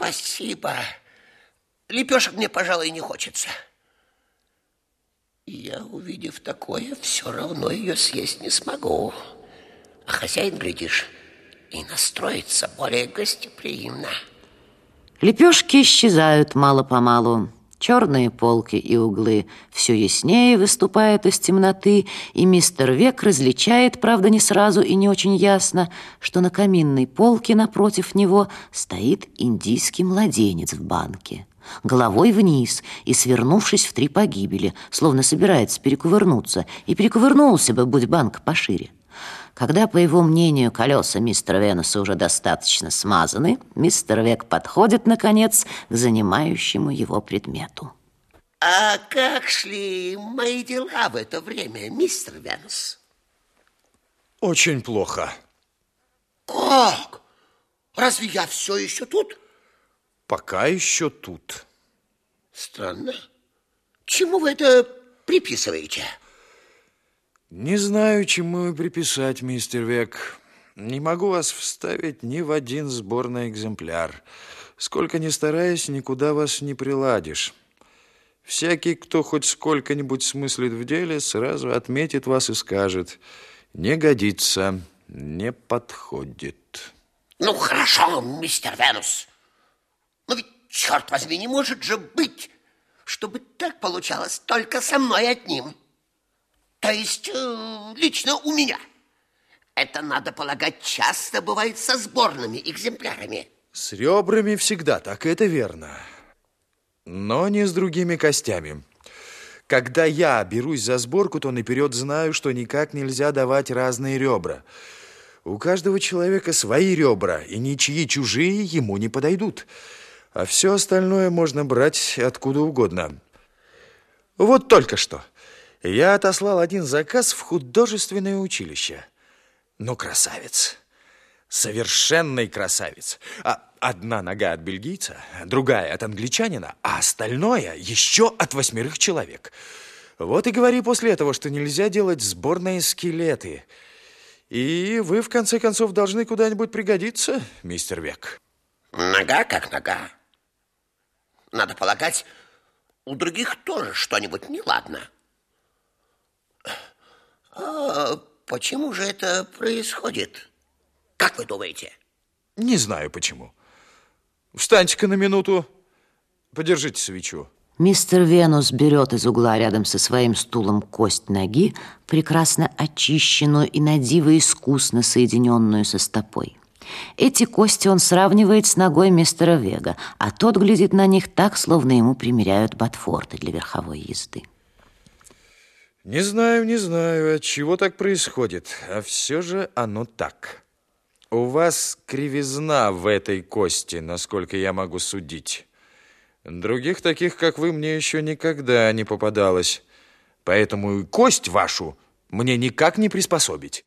Спасибо. Лепешек мне, пожалуй, не хочется. Я, увидев такое, все равно ее съесть не смогу. А хозяин, глядишь, и настроится более гостеприимно. Лепешки исчезают мало-помалу. Черные полки и углы все яснее выступают из темноты, и мистер Век различает, правда, не сразу и не очень ясно, что на каминной полке напротив него стоит индийский младенец в банке головой вниз и свернувшись в три погибели, словно собирается перекувырнуться, и перекувырнулся бы, будь банк пошире. Когда, по его мнению, колеса мистера Венуса уже достаточно смазаны, мистер Век подходит, наконец, к занимающему его предмету. А как шли мои дела в это время, мистер Венус? Очень плохо. Как? Разве я все еще тут? Пока еще тут. Странно. Чему вы это приписываете? Не знаю, чему приписать, мистер Век. Не могу вас вставить ни в один сборный экземпляр. Сколько ни стараясь, никуда вас не приладишь. Всякий, кто хоть сколько-нибудь смыслит в деле, сразу отметит вас и скажет, не годится, не подходит. Ну, хорошо, мистер Венус. Но ведь, черт возьми, не может же быть, чтобы так получалось только со мной одним. То есть э, лично у меня. Это, надо полагать, часто бывает со сборными экземплярами. С ребрами всегда так, это верно. Но не с другими костями. Когда я берусь за сборку, то наперед знаю, что никак нельзя давать разные ребра. У каждого человека свои ребра, и ничьи чужие ему не подойдут. А все остальное можно брать откуда угодно. Вот только что я отослал один заказ в художественное училище. Ну, красавец. Совершенный красавец. А одна нога от бельгийца, другая от англичанина, а остальное еще от восьмерых человек. Вот и говори после этого, что нельзя делать сборные скелеты. И вы, в конце концов, должны куда-нибудь пригодиться, мистер Век. Нога как нога. Надо полагать, у других тоже что-нибудь неладно. А почему же это происходит? Как вы думаете? Не знаю почему. Встаньте-ка на минуту. Подержите свечу. Мистер Венус берет из угла рядом со своим стулом кость ноги, прекрасно очищенную и надиво искусно соединенную со стопой. Эти кости он сравнивает с ногой мистера Вега, а тот глядит на них так, словно ему примеряют ботфорты для верховой езды. Не знаю, не знаю, от чего так происходит, а все же оно так. У вас кривизна в этой кости, насколько я могу судить. Других таких, как вы, мне еще никогда не попадалось. Поэтому и кость вашу мне никак не приспособить.